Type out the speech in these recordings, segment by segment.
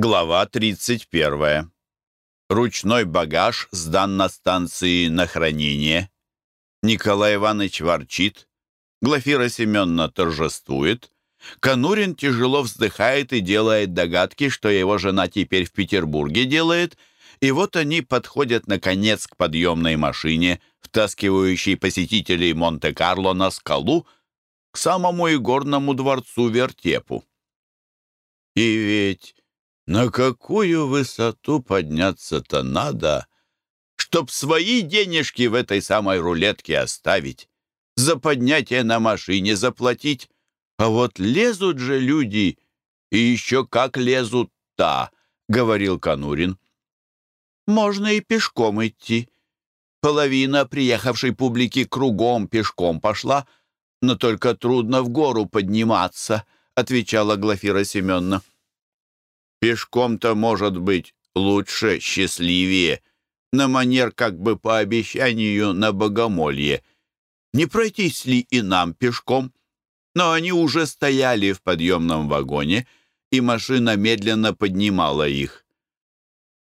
Глава 31. Ручной багаж сдан на станции на хранение. Николай Иванович ворчит. Глафира Семеновна торжествует. Конурин тяжело вздыхает и делает догадки, что его жена теперь в Петербурге делает. И вот они подходят, наконец, к подъемной машине, втаскивающей посетителей Монте-Карло на скалу, к самому игорному дворцу Вертепу. И ведь на какую высоту подняться-то надо, чтоб свои денежки в этой самой рулетке оставить, за поднятие на машине заплатить? А вот лезут же люди, и еще как лезут-то, — говорил Конурин. Можно и пешком идти. Половина приехавшей публики кругом пешком пошла, но только трудно в гору подниматься, — отвечала Глафира Семеновна. Пешком-то, может быть, лучше, счастливее, на манер как бы по обещанию на богомолье. Не пройтись ли и нам пешком? Но они уже стояли в подъемном вагоне, и машина медленно поднимала их.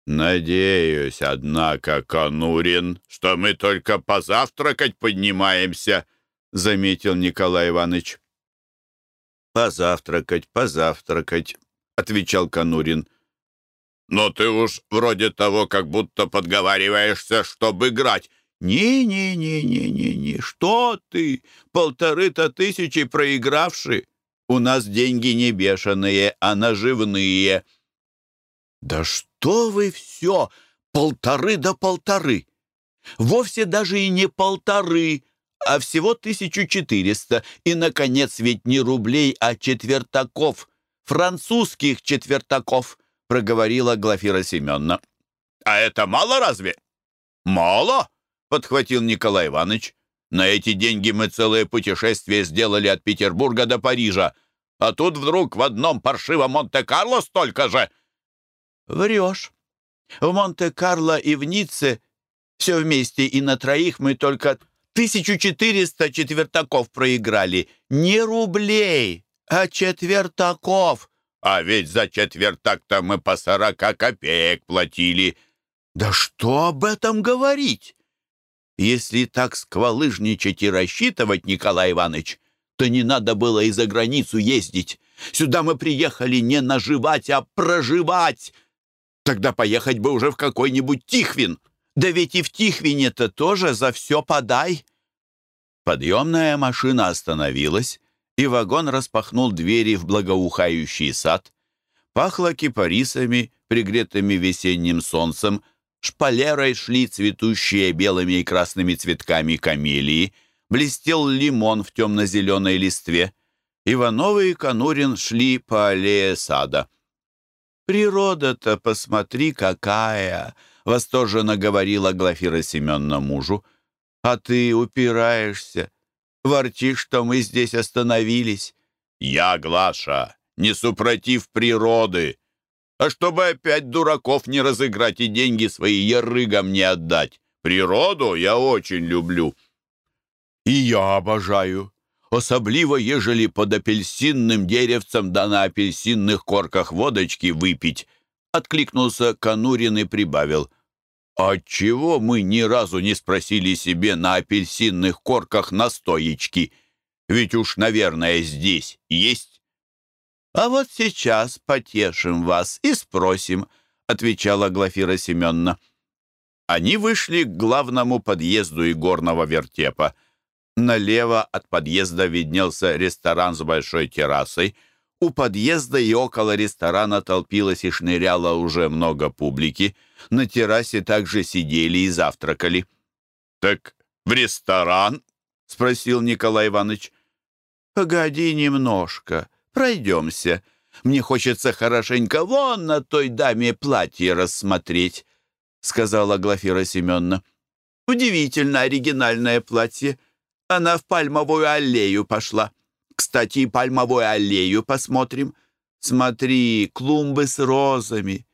«Надеюсь, однако, Конурин, что мы только позавтракать поднимаемся», — заметил Николай Иванович. «Позавтракать, позавтракать», — отвечал Конурин. «Но ты уж вроде того, как будто подговариваешься, чтобы играть». «Не-не-не-не-не-не, что ты? Полторы-то тысячи проигравши. У нас деньги не бешеные, а наживные». «Да что вы все! Полторы да полторы! Вовсе даже и не полторы, а всего тысячу четыреста. И, наконец, ведь не рублей, а четвертаков» французских четвертаков», — проговорила Глафира Семеновна. «А это мало разве?» «Мало», — подхватил Николай Иванович. «На эти деньги мы целое путешествие сделали от Петербурга до Парижа, а тут вдруг в одном паршивом Монте-Карло столько же». «Врешь. В Монте-Карло и в Ницце все вместе и на троих мы только 1400 четвертаков проиграли. Не рублей, а четвертаков? А ведь за четвертак-то мы по сорока копеек платили. Да что об этом говорить? Если так сквалыжничать и рассчитывать, Николай Иванович, то не надо было и за границу ездить. Сюда мы приехали не наживать, а проживать. Тогда поехать бы уже в какой-нибудь Тихвин. Да ведь и в Тихвине-то тоже за все подай. Подъемная машина остановилась, и вагон распахнул двери в благоухающий сад. Пахло кипарисами, пригретыми весенним солнцем, шпалерой шли цветущие белыми и красными цветками камелии, блестел лимон в темно-зеленой листве. Ивановы и Конурин шли по аллее сада. «Природа-то, посмотри, какая!» — восторженно говорила Глафира Семеновна мужу. «А ты упираешься, Ворчишь, что мы здесь остановились. Я, Глаша, не супротив природы. А чтобы опять дураков не разыграть и деньги свои ярыгам не отдать. Природу я очень люблю. И я обожаю. Особливо, ежели под апельсинным деревцем да на апельсинных корках водочки выпить. Откликнулся Конурин и прибавил. «Отчего мы ни разу не спросили себе на апельсинных корках настоечки? Ведь уж, наверное, здесь есть». «А вот сейчас потешим вас и спросим», — отвечала Глафира Семеновна. Они вышли к главному подъезду игорного вертепа. Налево от подъезда виднелся ресторан с большой террасой. У подъезда и около ресторана толпилось и шныряло уже много публики. На террасе также сидели и завтракали. «Так в ресторан?» — спросил Николай Иванович. «Погоди немножко, пройдемся. Мне хочется хорошенько вон на той даме платье рассмотреть», — сказала Глафира Семеновна. «Удивительно оригинальное платье. Она в пальмовую аллею пошла. Кстати, и пальмовую аллею посмотрим. Смотри, клумбы с розами.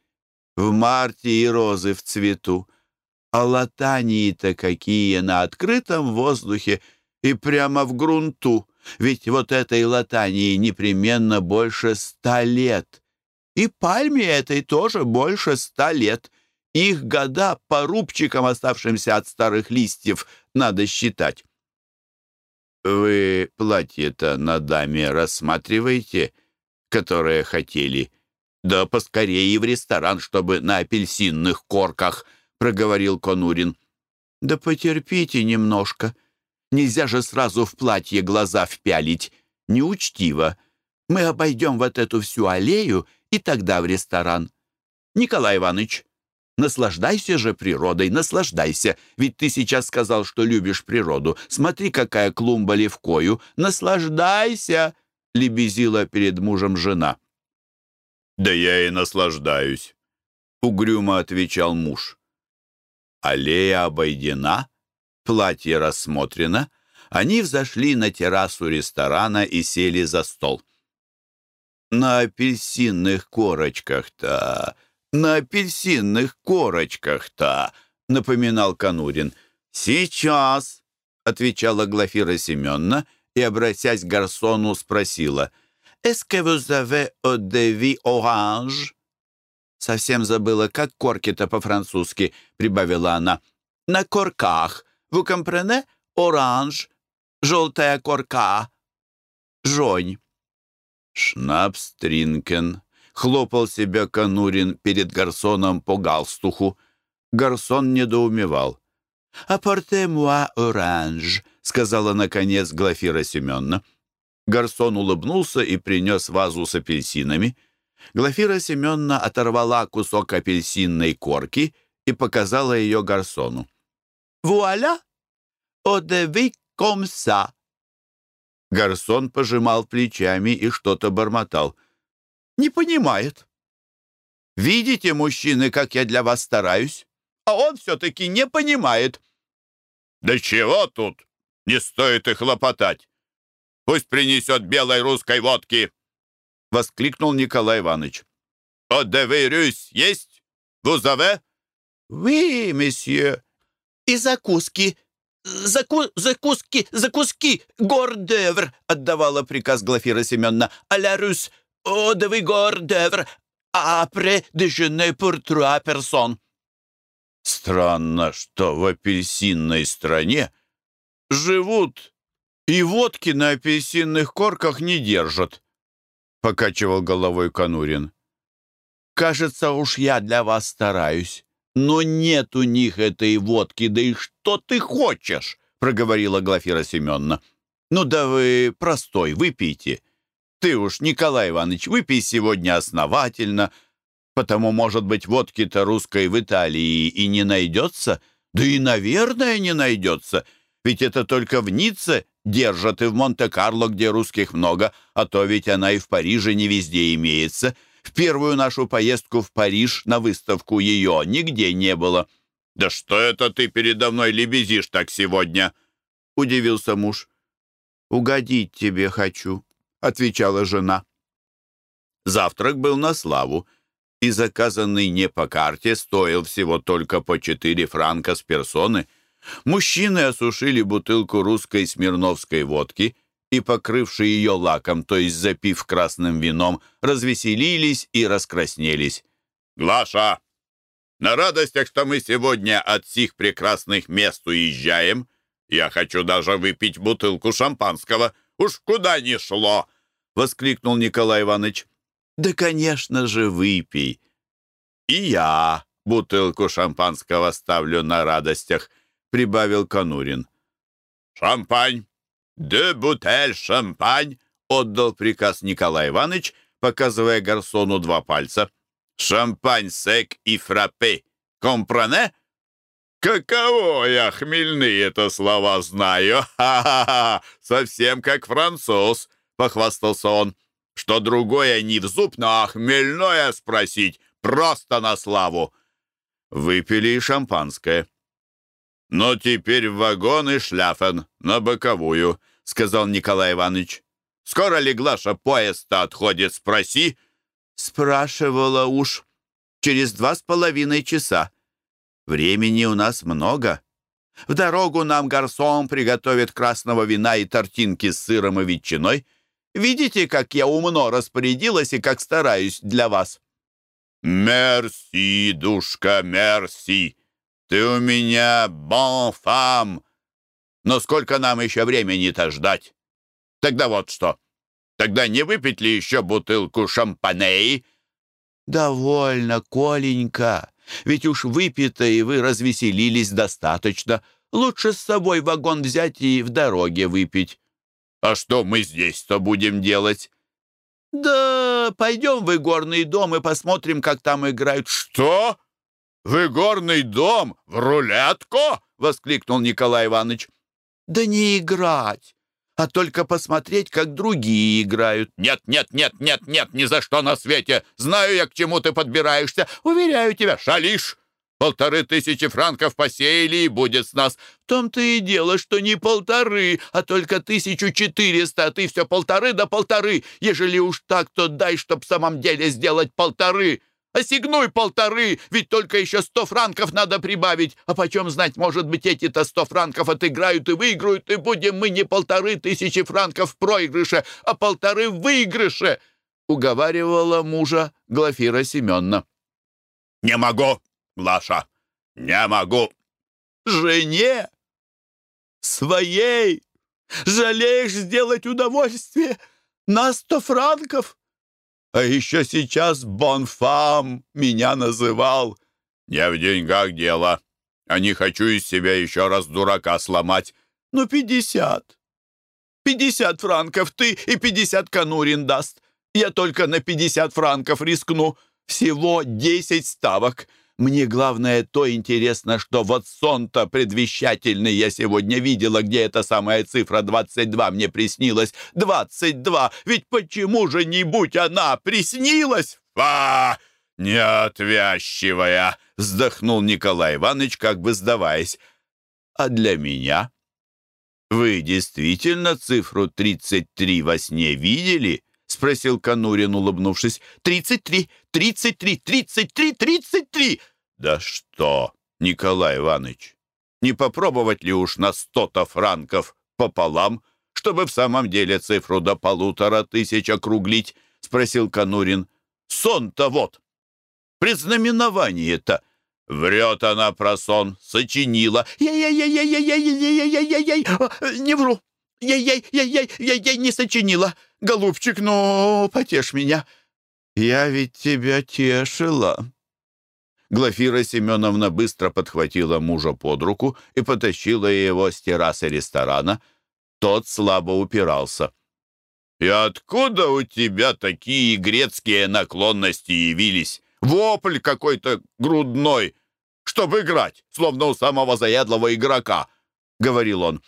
В марте и розы в цвету. А латании-то какие на открытом воздухе и прямо в грунту. Ведь вот этой латании непременно больше ста лет. И пальме этой тоже больше ста лет. Их года по рубчикам, оставшимся от старых листьев, надо считать. «Вы платье-то на даме рассматриваете, которое хотели?» «Да поскорее в ресторан, чтобы на апельсинных корках», — проговорил Конурин. «Да потерпите немножко. Нельзя же сразу в платье глаза впялить. Неучтиво. Мы обойдем вот эту всю аллею и тогда в ресторан. Николай Иванович, наслаждайся же природой, наслаждайся. Ведь ты сейчас сказал, что любишь природу. Смотри, какая клумба левкою. Наслаждайся!» — лебезила перед мужем жена. «Да я и наслаждаюсь», — угрюмо отвечал муж. Аллея обойдена, платье рассмотрено, они взошли на террасу ресторана и сели за стол. «На апельсинных корочках-то, на апельсинных корочках-то», — напоминал Конурин. «Сейчас», — отвечала Глафира Семеновна и, обратясь к гарсону, спросила — «Est-ce que vous avez eau de vie orange?» «Совсем забыла, как корки-то по-французски», — прибавила она. «На корках. Vous comprenez? Оранж. Желтая корка. Жонь». «Шнапс Тринкен», — хлопал себя Конурин перед гарсоном по галстуху. Гарсон недоумевал. «Апорте-муа оранж», — сказала, наконец, Глафира Семеновна. Гарсон улыбнулся и принес вазу с апельсинами. Глафира Семеновна оторвала кусок апельсинной корки и показала ее Гарсону. «Вуаля! Одеви комса!» Гарсон пожимал плечами и что-то бормотал. «Не понимает. Видите, мужчины, как я для вас стараюсь? А он все-таки не понимает». «Да чего тут? Не стоит и хлопотать. Пусть принесет белой русской водки!» — воскликнул Николай Иванович. «Одеверюсь есть? Вузове?» «Oui, месье. И закуски. Заку... Закуски, закуски, гордевр!» — отдавала приказ Глафира Семеновна. «А рус, одевы гордевр, апре дежене trois personnes». Странно, что в апельсинной стране живут и водки на апельсинных корках не держат», — покачивал головой Конурин. «Кажется, уж я для вас стараюсь, но нет у них этой водки, да и что ты хочешь?» — проговорила Глафира Семеновна. «Ну да вы простой, выпейте. Ты уж, Николай Иванович, выпей сегодня основательно, потому, может быть, водки-то русской в Италии и не найдется, да и, наверное, не найдется, ведь это только в Ницце держат и в Монте-Карло, где русских много, а то ведь она и в Париже не везде имеется. В первую нашу поездку в Париж на выставку ее нигде не было». «Да что это ты передо мной лебезишь так сегодня?» — удивился муж. «Угодить тебе хочу», — отвечала жена. Завтрак был на славу, и заказанный не по карте стоил всего только по четыре франка с персоны — Мужчины осушили бутылку русской смирновской водки и, покрывши ее лаком, то есть запив красным вином, развеселились и раскраснелись. «Глаша, на радостях, что мы сегодня от сих прекрасных мест уезжаем, я хочу даже выпить бутылку шампанского. Уж куда ни шло!» — воскликнул Николай Иванович. «Да, конечно же, выпей. И я бутылку шампанского ставлю на радостях», — прибавил Конурин. «Шампань! Де бутель шампань!» — отдал приказ Николай Иванович, показывая гарсону два пальца. «Шампань сек и фраппе! Компране?» «Каково я хмельные-то слова знаю! Ха-ха-ха! Совсем как француз!» — похвастался он. «Что другое не в зуб, но хмельное спросить просто на славу!» Выпили шампанское. «Но теперь в вагон и шляфен, на боковую», — сказал Николай Иванович. «Скоро ли, Глаша, поезд-то отходит, спроси?» «Спрашивала уж. Через два с половиной часа. Времени у нас много. В дорогу нам гарсон приготовит красного вина и тортинки с сыром и ветчиной. Видите, как я умно распорядилась и как стараюсь для вас?» «Мерси, душка, мерси! Ты у меня бон фам! Но сколько нам еще времени-то ждать? Тогда вот что. Тогда не выпить ли еще бутылку шампаней?» «Довольно, Коленька. Ведь уж выпито, и вы развеселились достаточно. Лучше с собой вагон взять и в дороге выпить». «А что мы здесь-то будем делать?» «Да пойдем в игорный дом и посмотрим, как там играют». «Что? В игорный дом? В рулетку?» — воскликнул Николай Иванович. «Да не играть, а только посмотреть, как другие играют». «Нет, нет, нет, нет, нет, ни за что на свете! Знаю я, к чему ты подбираешься. Уверяю тебя, шалишь!» Полторы тысячи франков посеяли, и будет с нас. В том-то и дело, что не полторы, а только тысячу четыреста, а ты все полторы да полторы. Ежели уж так, то дай, чтоб в самом деле сделать полторы. Осигнуй полторы, ведь только еще сто франков надо прибавить. А почем знать, может быть, эти-то сто франков отыграют и выиграют, и будем мы не полторы тысячи франков в проигрыше, а полторы в выигрыше, — уговаривала мужа Глафира Семеновна. — Не могу, Лаша, не могу. Жене своей жалеешь сделать удовольствие на сто франков? А еще сейчас Бонфам меня называл. Не в деньгах дело, а не хочу из себя еще раз дурака сломать. Ну, пятьдесят. Пятьдесят франков ты и пятьдесят Конурин даст. Я только на пятьдесят франков рискну. Всего десять ставок. Мне главное то интересно, что вот сон-то предвещательный я сегодня видела, где эта самая цифра 22 мне приснилась. 22! Ведь почему же не будь она приснилась? Фа! Неотвязчивая! Вздохнул Николай Иванович, как бы сдаваясь. А для меня? Вы действительно цифру 33 во сне видели? — спросил Конурин, улыбнувшись. «Тридцать три! Тридцать три! Тридцать три! Тридцать три!» «Да что, Николай Иванович, не попробовать ли уж на сто-то франков пополам, чтобы в самом деле цифру до полутора тысяч округлить?» — спросил Конурин. «Сон-то вот! Предзнаменование-то!» Врет она про сон, сочинила. «Яй-яй-яй-яй-яй-яй-яй-яй-яй! Не вру! Яй-яй-яй-яй-яй-яй не сочинила! Голубчик, ну, потешь меня!» «Я ведь тебя тешила!» Глафира Семеновна быстро подхватила мужа под руку и потащила его с террасы ресторана. Тот слабо упирался. «И откуда у тебя такие грецкие наклонности явились? Вопль какой-то грудной, чтобы играть, словно у самого заядлого игрока», — говорил он.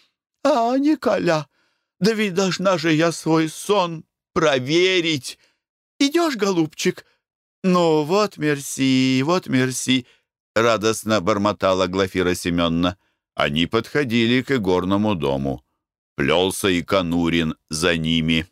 «А, Николя, да ведь должна же я свой сон проверить. Идешь, голубчик?» «Ну, вот мерси, вот мерси», — радостно бормотала Глафира Семеновна. Они подходили к игорному дому. Плелся и Конурин за ними.